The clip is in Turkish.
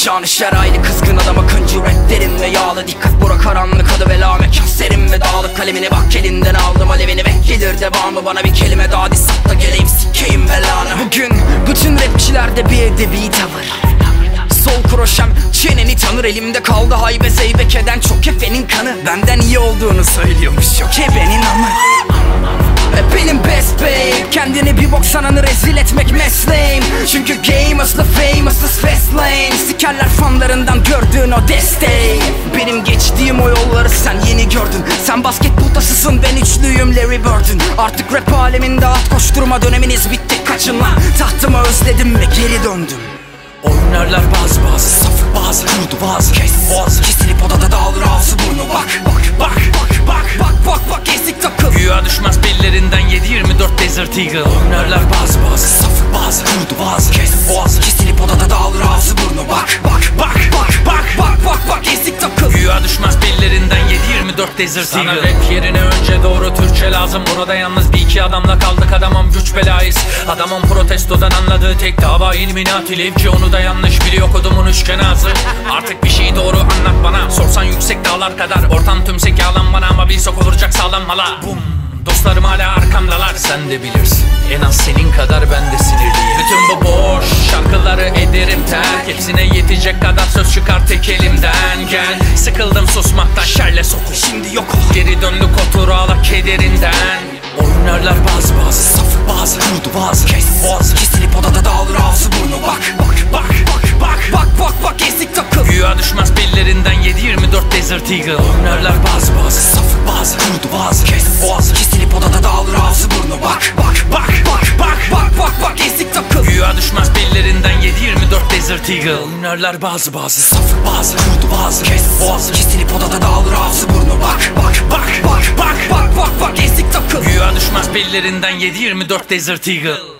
belanı Şeraylı kızgın adam akıncı raplerin ve yağlı Dikkat bura karanlık adı bela mekan serin ve dağlık Kalemini bak elinden aldım alevini ve gelir devamı Bana bir kelime daha diss. At da geleyim sikeyim belanı. Bugün bütün rapçilerde bir edebi tavır. Sol kroşem çeneni tanır elimde kaldı haybe zeybekeden çok kefenin kanı. Benden iyi olduğunu söylüyormuş yok benim ama benim best babe Kendini bir bok sananı rezil etmek mesleğim. Çünkü game aslı is Sikerler fanlarından gördüğün o desteği. Benim geçtiğim o yolları sen yeni gördün. Sen basketbol tasısın ben üçlüyüm Larry Bird'ün. Artık rap aleminde at koşturma döneminiz bitti Kaçın lan. Tahtımı özledim ve geri döndüm. Oynarlar bazı bazı safı bazı Kurdu bazı kes boğazı. Kesilip odada dağılır ağzı burnu bak Bak bak bak bak Bak bak bak ezik takıl. Güya düşmez bellerinden 7-24 Desert Eagle. Oynarlar bazı bazı safı bazı Kurdu bazı kes boğazı Güya düşmez bellerinden 7-24 Desert Sana Eagle. rap yerine önce doğru Türkçe lazım. Burada yalnız bir iki adamla kaldık. Adamım güç belayız. Adamın protestodan anladığı tek dava Illuminati. Levci onu da yanlış biliyor. Kodumun üçgen ağzı Artık bir şeyi doğru anlat bana. Sorsan yüksek dağlar kadar. Ortam tümsek yağlan bana ama bir sok olacak sağlam mala. Bum Dostlarım hala arkamdalar sen de bilirsin. En az senin kadar ben de sinirliyim. Bütün bu boş şarkıları ederim terk Hepsine yetecek kadar söz çıkar tek elimden. Gel sıkıldım susmaktan şerle sokul Şimdi yok ol. Geri döndük otur ağla kederinden. Oynarlar bazı bazı safı bazı. Kurdu bazı kes. Boğazı. Kesilip odada dağılır ağzı burnu. Bak Bak bak bak bak Bak bak bak ezik takıl. Güya düşmez bellerinden 7-24 Desert Eagle. Oynarlar bazı bazı safı bazı. Kurdu bazı kes. Boğazı Güya düşmez bellerinden 7-24 Desert Eagle Oynarlar bazı bazı safı bazı Kurdu bazı kes boğazı Kesilip odada dağılır ağzı burnu bak Bak bak bak bak Bak bak bak ezik takıl Güya düşmez bellerinden 7-24 Desert Eagle